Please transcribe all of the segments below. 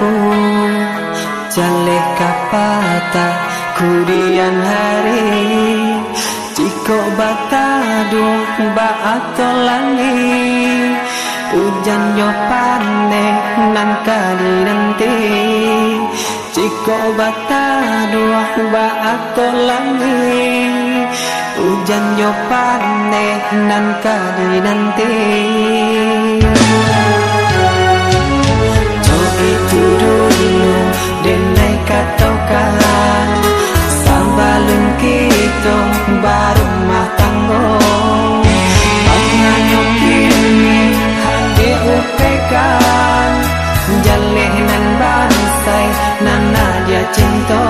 mampu Jale kapata kudian hari. Ciko ba atau langit Hujan yo pane nan kali nanti. Ciko ba atau langit Hujan yo pane nan kali nanti 见到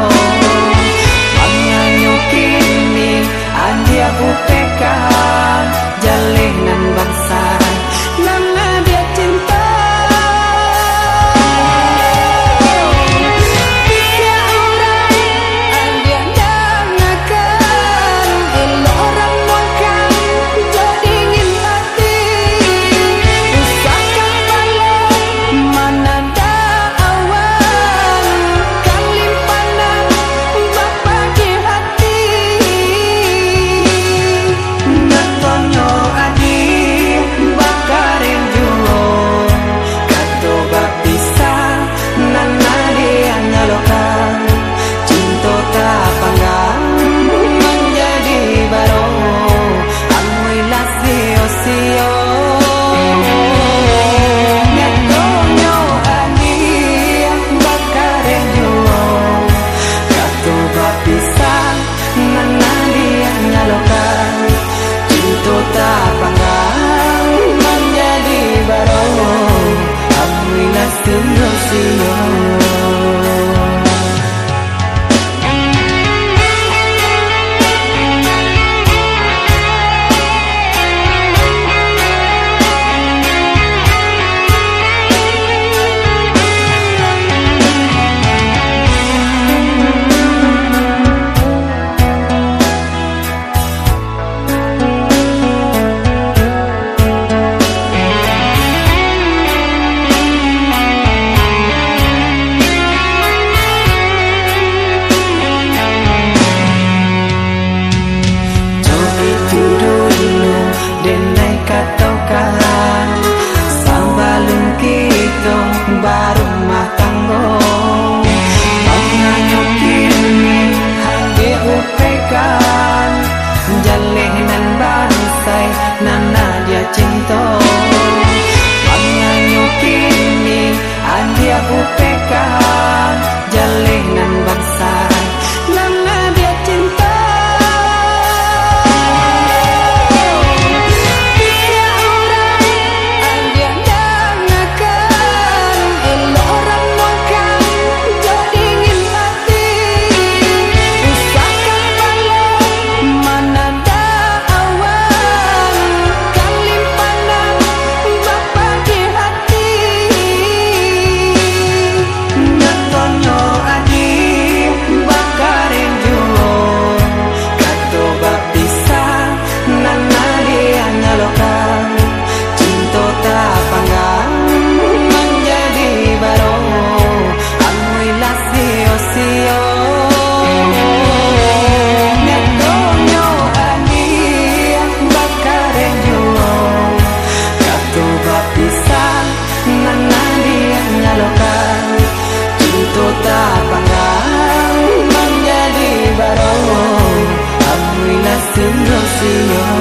can I see your